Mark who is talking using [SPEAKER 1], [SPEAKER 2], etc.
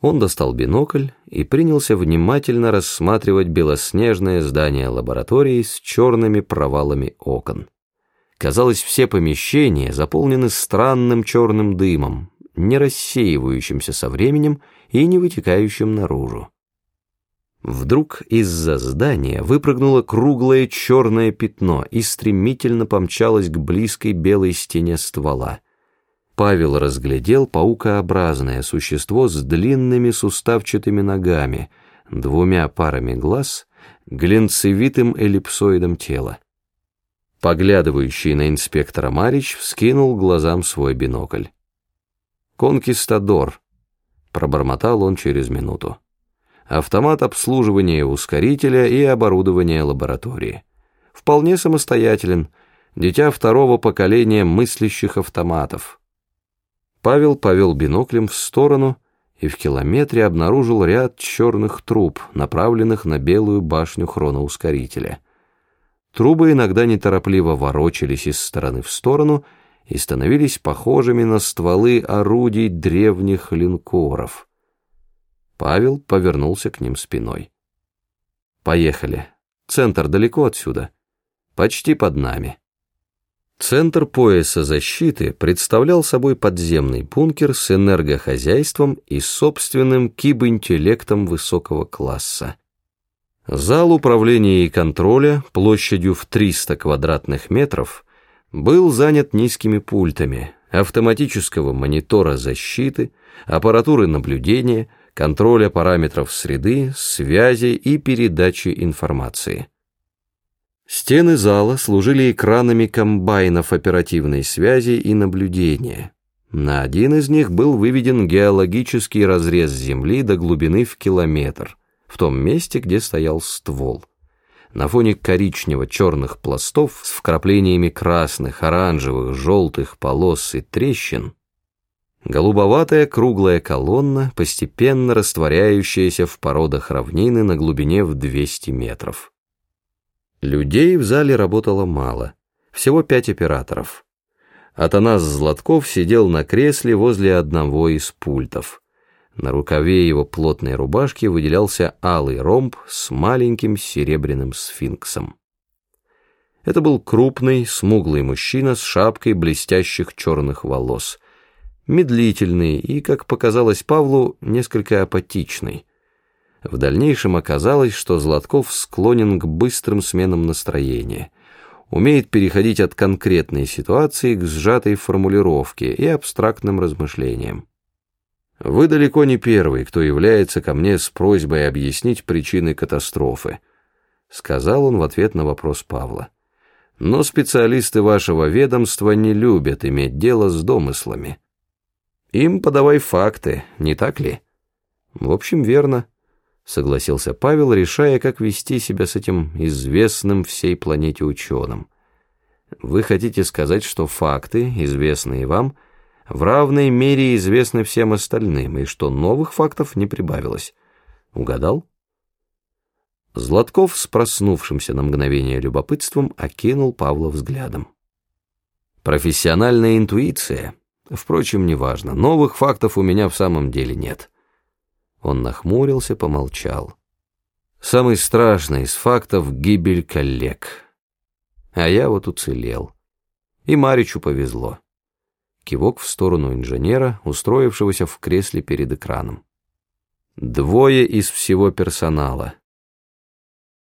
[SPEAKER 1] Он достал бинокль и принялся внимательно рассматривать белоснежное здание лаборатории с черными провалами окон. Казалось, все помещения заполнены странным черным дымом, не рассеивающимся со временем и не вытекающим наружу. Вдруг из-за здания выпрыгнуло круглое черное пятно и стремительно помчалось к близкой белой стене ствола. Павел разглядел паукообразное существо с длинными суставчатыми ногами, двумя парами глаз, глинцевитым эллипсоидом тела. Поглядывающий на инспектора Марич вскинул глазам свой бинокль. «Конкистадор», — пробормотал он через минуту автомат обслуживания ускорителя и оборудования лаборатории. Вполне самостоятелен, дитя второго поколения мыслящих автоматов. Павел повел биноклем в сторону и в километре обнаружил ряд черных труб, направленных на белую башню хроноускорителя. Трубы иногда неторопливо ворочались из стороны в сторону и становились похожими на стволы орудий древних линкоров. Павел повернулся к ним спиной. «Поехали. Центр далеко отсюда. Почти под нами». Центр пояса защиты представлял собой подземный бункер с энергохозяйством и собственным кибинтеллектом высокого класса. Зал управления и контроля площадью в 300 квадратных метров был занят низкими пультами, автоматического монитора защиты, аппаратуры наблюдения, контроля параметров среды, связи и передачи информации. Стены зала служили экранами комбайнов оперативной связи и наблюдения. На один из них был выведен геологический разрез Земли до глубины в километр, в том месте, где стоял ствол. На фоне коричнево-черных пластов с вкраплениями красных, оранжевых, желтых полос и трещин Голубоватая круглая колонна, постепенно растворяющаяся в породах равнины на глубине в 200 метров. Людей в зале работало мало, всего пять операторов. Атанас Златков сидел на кресле возле одного из пультов. На рукаве его плотной рубашки выделялся алый ромб с маленьким серебряным сфинксом. Это был крупный, смуглый мужчина с шапкой блестящих черных волос — медлительный и, как показалось Павлу, несколько апатичный. В дальнейшем оказалось, что Златков склонен к быстрым сменам настроения, умеет переходить от конкретной ситуации к сжатой формулировке и абстрактным размышлениям. «Вы далеко не первый, кто является ко мне с просьбой объяснить причины катастрофы», сказал он в ответ на вопрос Павла. «Но специалисты вашего ведомства не любят иметь дело с домыслами». Им подавай факты, не так ли? В общем, верно, согласился Павел, решая, как вести себя с этим известным всей планете ученым. Вы хотите сказать, что факты, известные вам, в равной мере известны всем остальным, и что новых фактов не прибавилось. Угадал? Златков с проснувшимся на мгновение любопытством окинул Павла взглядом. Профессиональная интуиция — Впрочем, неважно. Новых фактов у меня в самом деле нет. Он нахмурился, помолчал. Самый страшный из фактов — гибель коллег. А я вот уцелел. И Маричу повезло. Кивок в сторону инженера, устроившегося в кресле перед экраном. Двое из всего персонала.